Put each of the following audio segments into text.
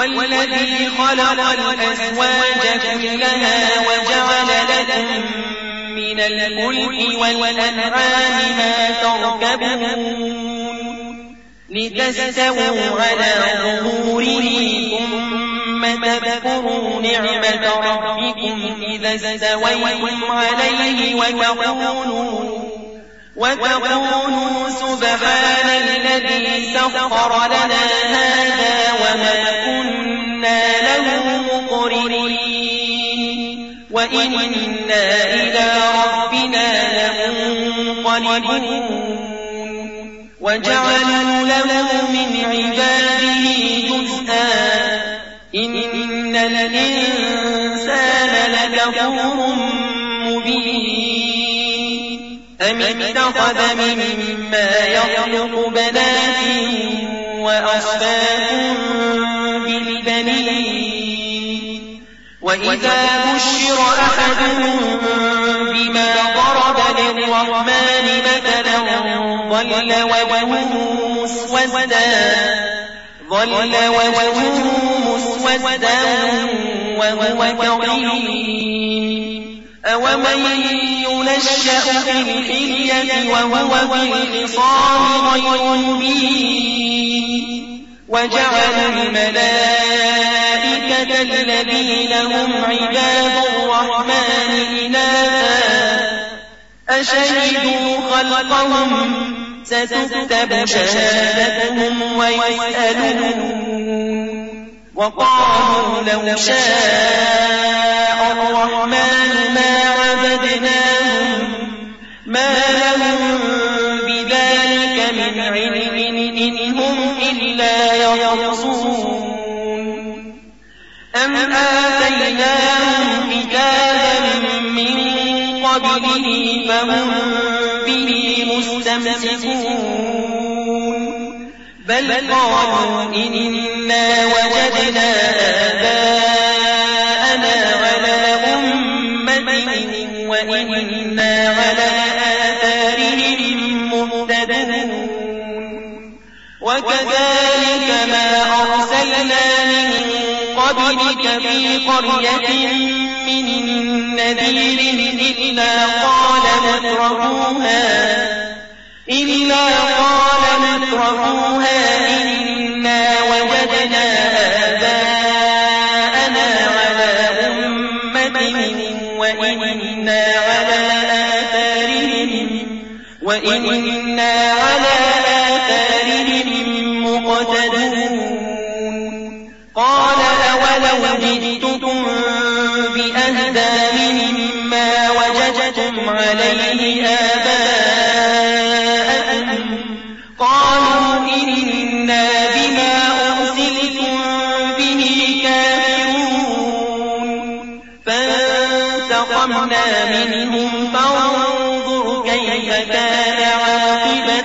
والذي خلق الأزواج كلها وجعل لكم من الملك والأنعام ما تركبون لتستووا على ظهوره ثم تذكروا نعمة ربكم إذا استويتم عليه وتقولوا وتقولوا سبحان الذي سخر لنا هذا وما كنا له مقرنين وإنا إلى ربنا لمنقلبون وجعلوا له من عباده جزءا إن الإنسان لكفور أم اتخذ مما يخلق بنات وأصفاكم بالبنين وإذا بشر أحدهم بما ضرب للرحمن مثلا ظل وجهه مسودا ظل وجهه مسودا وهو كظيم أومن ينشأ في الحلية وهو في الخصام غير مبين وجعل الملائكة الذين هم عباد الرحمن إناثا أشهدوا خلقهم ستكتب شهادتهم ويسألون وقالوا لو شاء الرحمن ما عبدناهم ما لهم بذلك من علم إن هم إلا يرصون أم آتيناهم كتابا من قبله فهم به مستمسكون. بل قالوا إنا وجدنا آباءنا على أمة وإنا على آثارهم مهتدون. وكذلك ما أرسلنا من قبلك في قرية من نذير إلا قال مترفوها إلا قال مترفوها وَإِنَّا عَلَىٰ آثَارِهِم مُّقْتَدُونَ قَالَ أَوَلَوْ جِئْتُكُم بِأَهْدَىٰ مِمَّا وَجَدتُّمْ عَلَيْهِ آبَاءَكُمْ ۖ. قَالُوا إِنَّا بِمَا أُرْسِلْتُم بِهِ كَافِرُونَ. فَانتَقَمْنَا مِنْهُمْ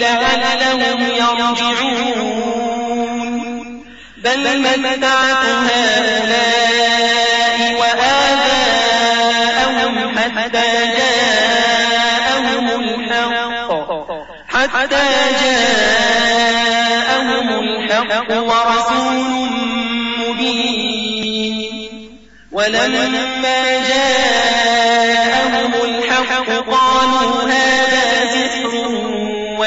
لعلهم يرجعون. بل متعت هؤلاء وآباءهم حتى جاءهم الحق. حتى جاءهم الحق ورسول مبين. ولما جاءهم الحق قالوا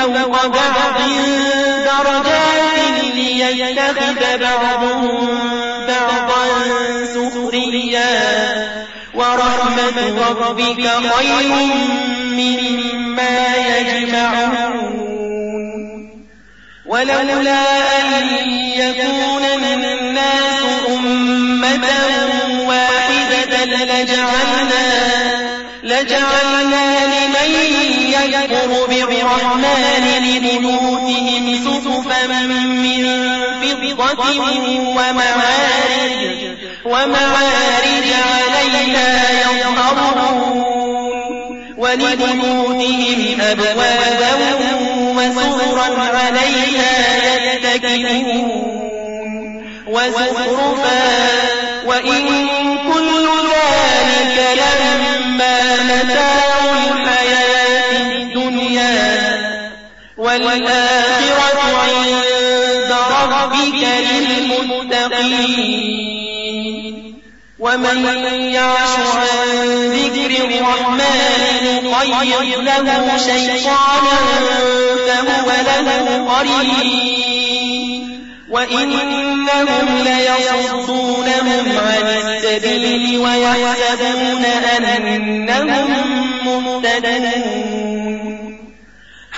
فوق بعض درجات ليتخذ بعضهم بعضا سخريا. ورحمة ربك خير مما يجمعون. ولولا أن يكون الناس أمة واحدة لجعلنا لجعلنا لمن يكفر بالرحمن لبيوتهم سقفا من فضة ومعارج ومعارج عليها يظهرون ولبيوتهم أبوابا وسرا عليها يتكئون وزخرفا وإن والآخرة عند ربك للمتقين. ومن يعش عن ذكر الرحمن نقيض له شيطانا فهو له قرين. وإنهم ليصدونهم عن السبيل ويحسبون أنهم مهتدون.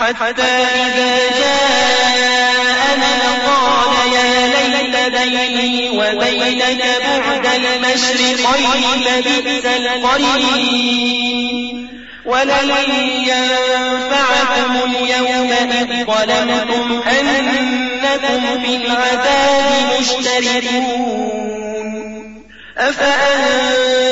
حتى إذا جاءنا قال يا ليت بيني وبينك بعد المشرقين لبئس القرين ولن ينفعكم اليوم إذ ظلمتم أنكم في العذاب مشتركون. أفأنت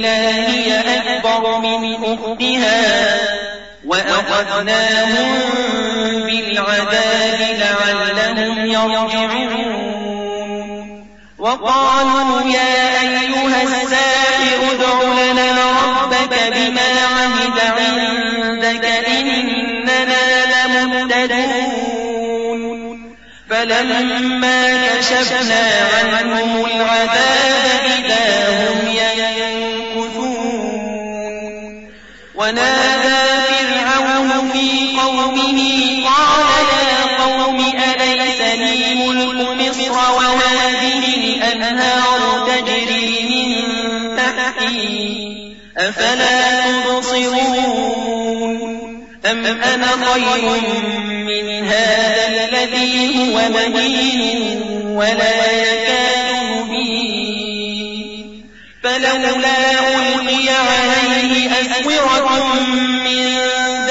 إلا هي أكبر من أختها وأخذناهم يرجعون. وقالوا يا أيها الساحر ادع لنا ربك بما عهد عندك إننا لمهتدون. فلما كشفنا عنهم العذاب إذا هم قومه قال يا قوم أليس لي ملك مصر وهذه الأنهار تجري من تحتي؟ أفلا تبصرون أم أنا خير من هذا الذي هو مهين ولا يكاد مبين فلولا ألقي عليه أسورة من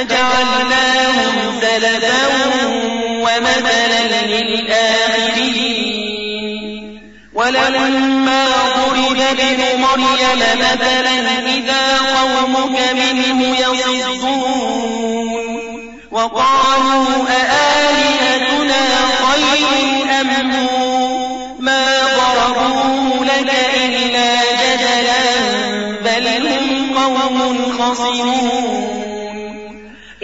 فجعلناهم سلفا ومثلا للآخرين. ولما ضرب ابن مريم مثلا إذا قومك منه يصدون. وقالوا أآلهتنا خير أم ما ضربوه لك إلا جدلا بل هم قوم خصمون.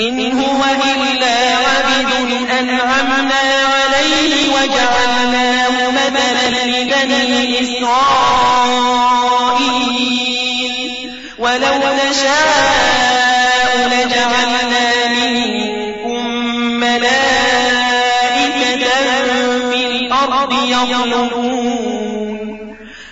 إن هو إلا عبد أنعمنا عليه وجعلناه مثلا لبني إسرائيل. ولو نشاء لجعلنا منكم ملائكة في الأرض يخلقون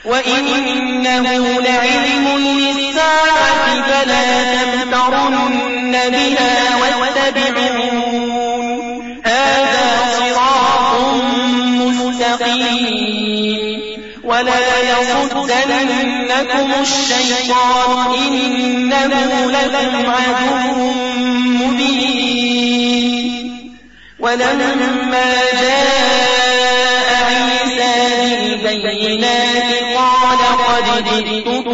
وإنه لعلم للساعة فلا تمترن. بها واتبعون هذا صراط مستقيم ولا يصدنكم الشيطان إنه لكم عدو مبين ولما جاء عيسى بالبينات قال قد جئتكم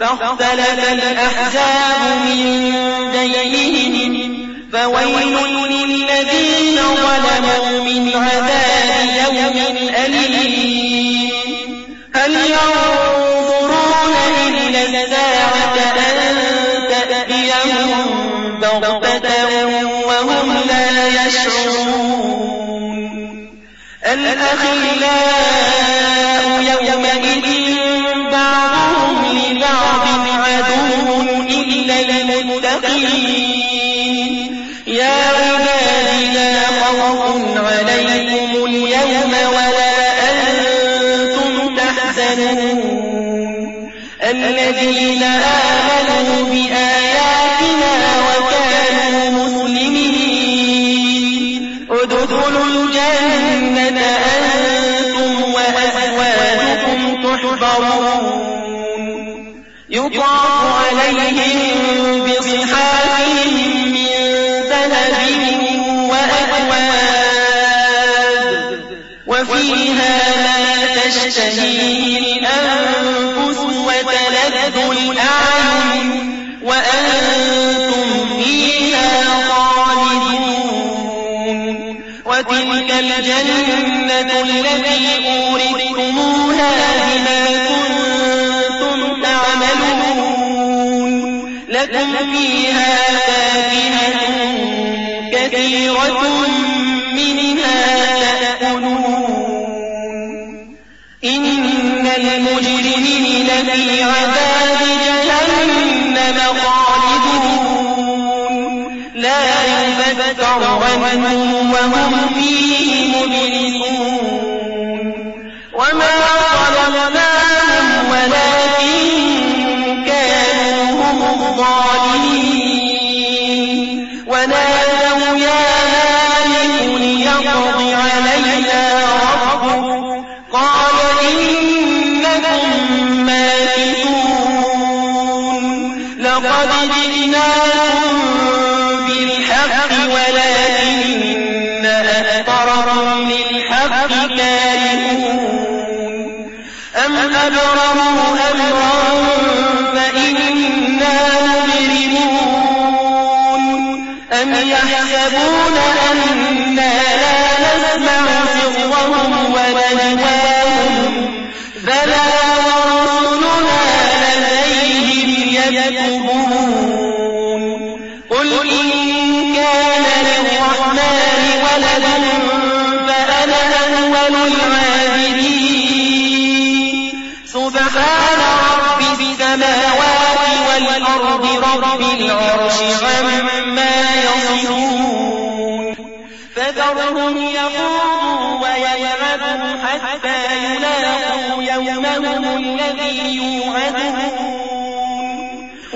فاختلف الأحزاب من بينهم فويل للذين ظلموا من عذاب يوم أليم. هل ينظرون إلا الساعة أن تأتيهم بغتة وهم لا يشعرون؟ الأخلاء يومئذ المتقين يا عبادي لا خوف عليكم اليوم ولا أنتم تحزنون. الذين آمنوا بآياتنا وفيها ما تشتهيه الأنفس وتلذ الأعين وأنتم فيها خالدون وتلك الجنة التي المجرمين في عذاب جهنم خالدون. لا يفتر عنهم وهم فيه مبلسون. لقد جئناكم قل إن كان للرحمن ولد فأنا أول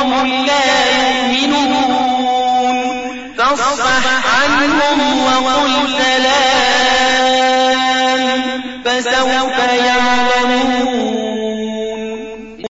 قوم لا يؤمنون. فاصفح عنهم وقل